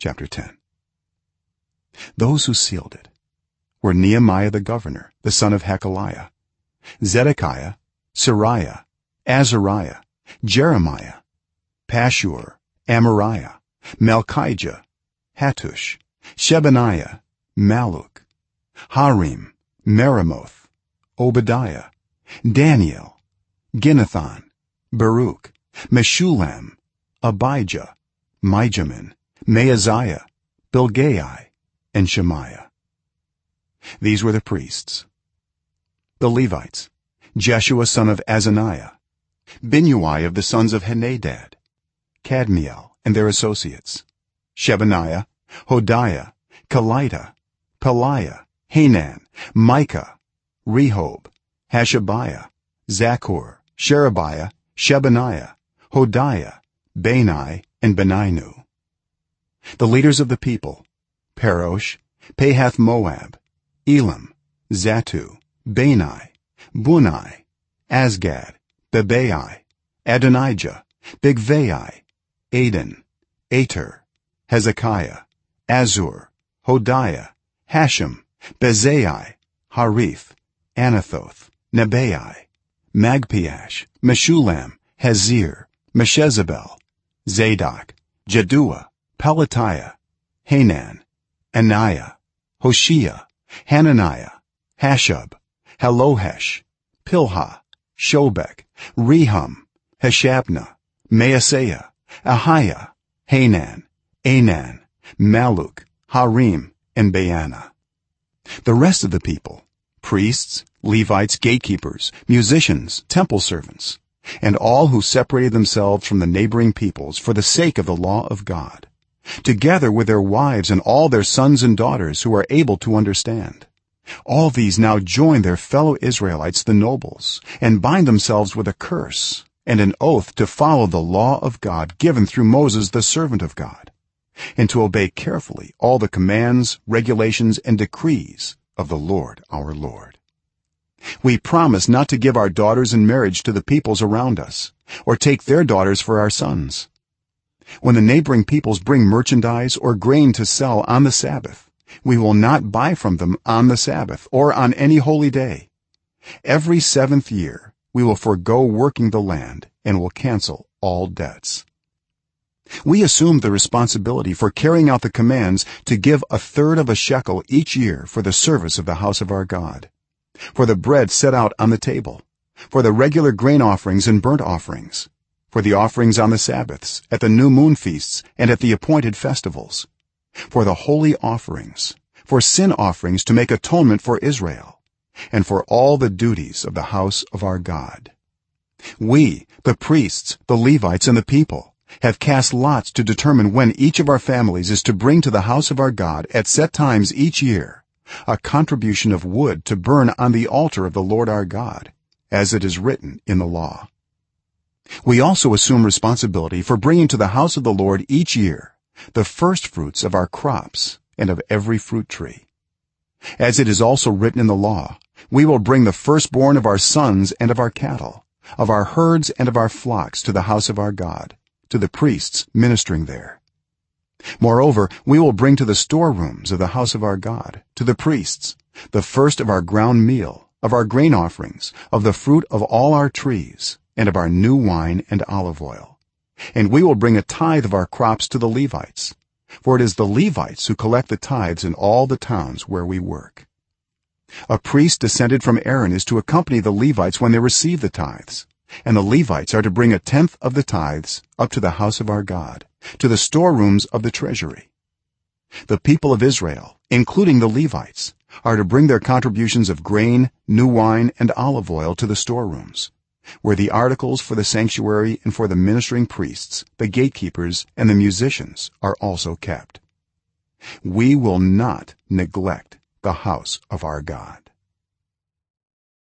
chapter 10 those who sealed it were nehemiah the governor the son of hakaliah zedekiah seraiah azariah jeremiah pashhur amariah malkijah hattush shebaniah malluk harim meremoth obadiah daniel ginnethon baruch meshullam abijah mijamin maaziah bilgai and shemaiah. These were the priests. The levites. Jeshua son of azaniah. Binnui of the sons of henadad. Kadmiel and their associates. Shebaniah hodiah kelita pelaiah hanan mika rehob hashabiah zakkur sherebiah shebaniah hodiah bani and beninu the leaders of the people parosh pahath moab elam zattu bani bunni azgad bebai adonijah bigvai adin ater hezekiah azzur hodiah hashum bezai hariph anathoth nebai magpiash meshullam hezir meshezabel zadok jaddua pelatiah hanan anaiah hoshea hananiah hasshub hallohesh pilha shobek rehum hashabnah maaseiah ahiah hanan anan malluk harim and baanah the rest of the people priests levites gatekeepers musicians temple servants and all who separated themselves from the neighboring peoples for the sake of the law of god together with their wives and all their sons and daughters who are able to understand. All these now join their fellow israelites the nobles and bind themselves with a curse and an oath to follow the law of god given through moses the servant of god and to obey carefully all the commands regulations and decrees of the lord our lord. We promise not to give our daughters in marriage to the peoples around us or take their daughters for our sons when the neighboring peoples bring merchandise or grain to sell on the sabbath we will not buy from them on the sabbath or on any holy day. Every 7th year we will forego working the land and will cancel all debts. We assume the responsibility for carrying out the commands to give a third of a shekel each year for the service of the house of our god. For the bread set out on the table. For the regular grain offerings and burnt offerings for the offerings on the sabbaths at the new moon feasts and at the appointed festivals for the holy offerings for sin offerings to make atonement for israel and for all the duties of the house of our god. We the priests the levites and the people have cast lots to determine when each of our families is to bring to the house of our god at set times each year a contribution of wood to burn on the altar of the lord our god as it is written in the law we also assume responsibility for bringing to the house of the lord each year the first fruits of our crops and of every fruit tree. As it is also written in the law we will bring the firstborn of our sons and of our cattle of our herds and of our flocks to the house of our god to the priests ministering there. Moreover we will bring to the storerooms of the house of our god to the priests the first of our ground meal of our grain offerings of the fruit of all our trees and of our new wine and olive oil. And we will bring a tithe of our crops to the levites. For it is the levites who collect the tithes in all the towns where we work. A priest descended from aaron is to accompany the levites when they receive the tithes. And the levites are to bring a tenth of the tithes up to the house of our god to the storerooms of the treasury. The people of israel including the levites are to bring their contributions of grain new wine and olive oil to the storerooms where the articles for the sanctuary and for the ministering priests the gatekeepers and the musicians are also kept. We will not neglect the house of our god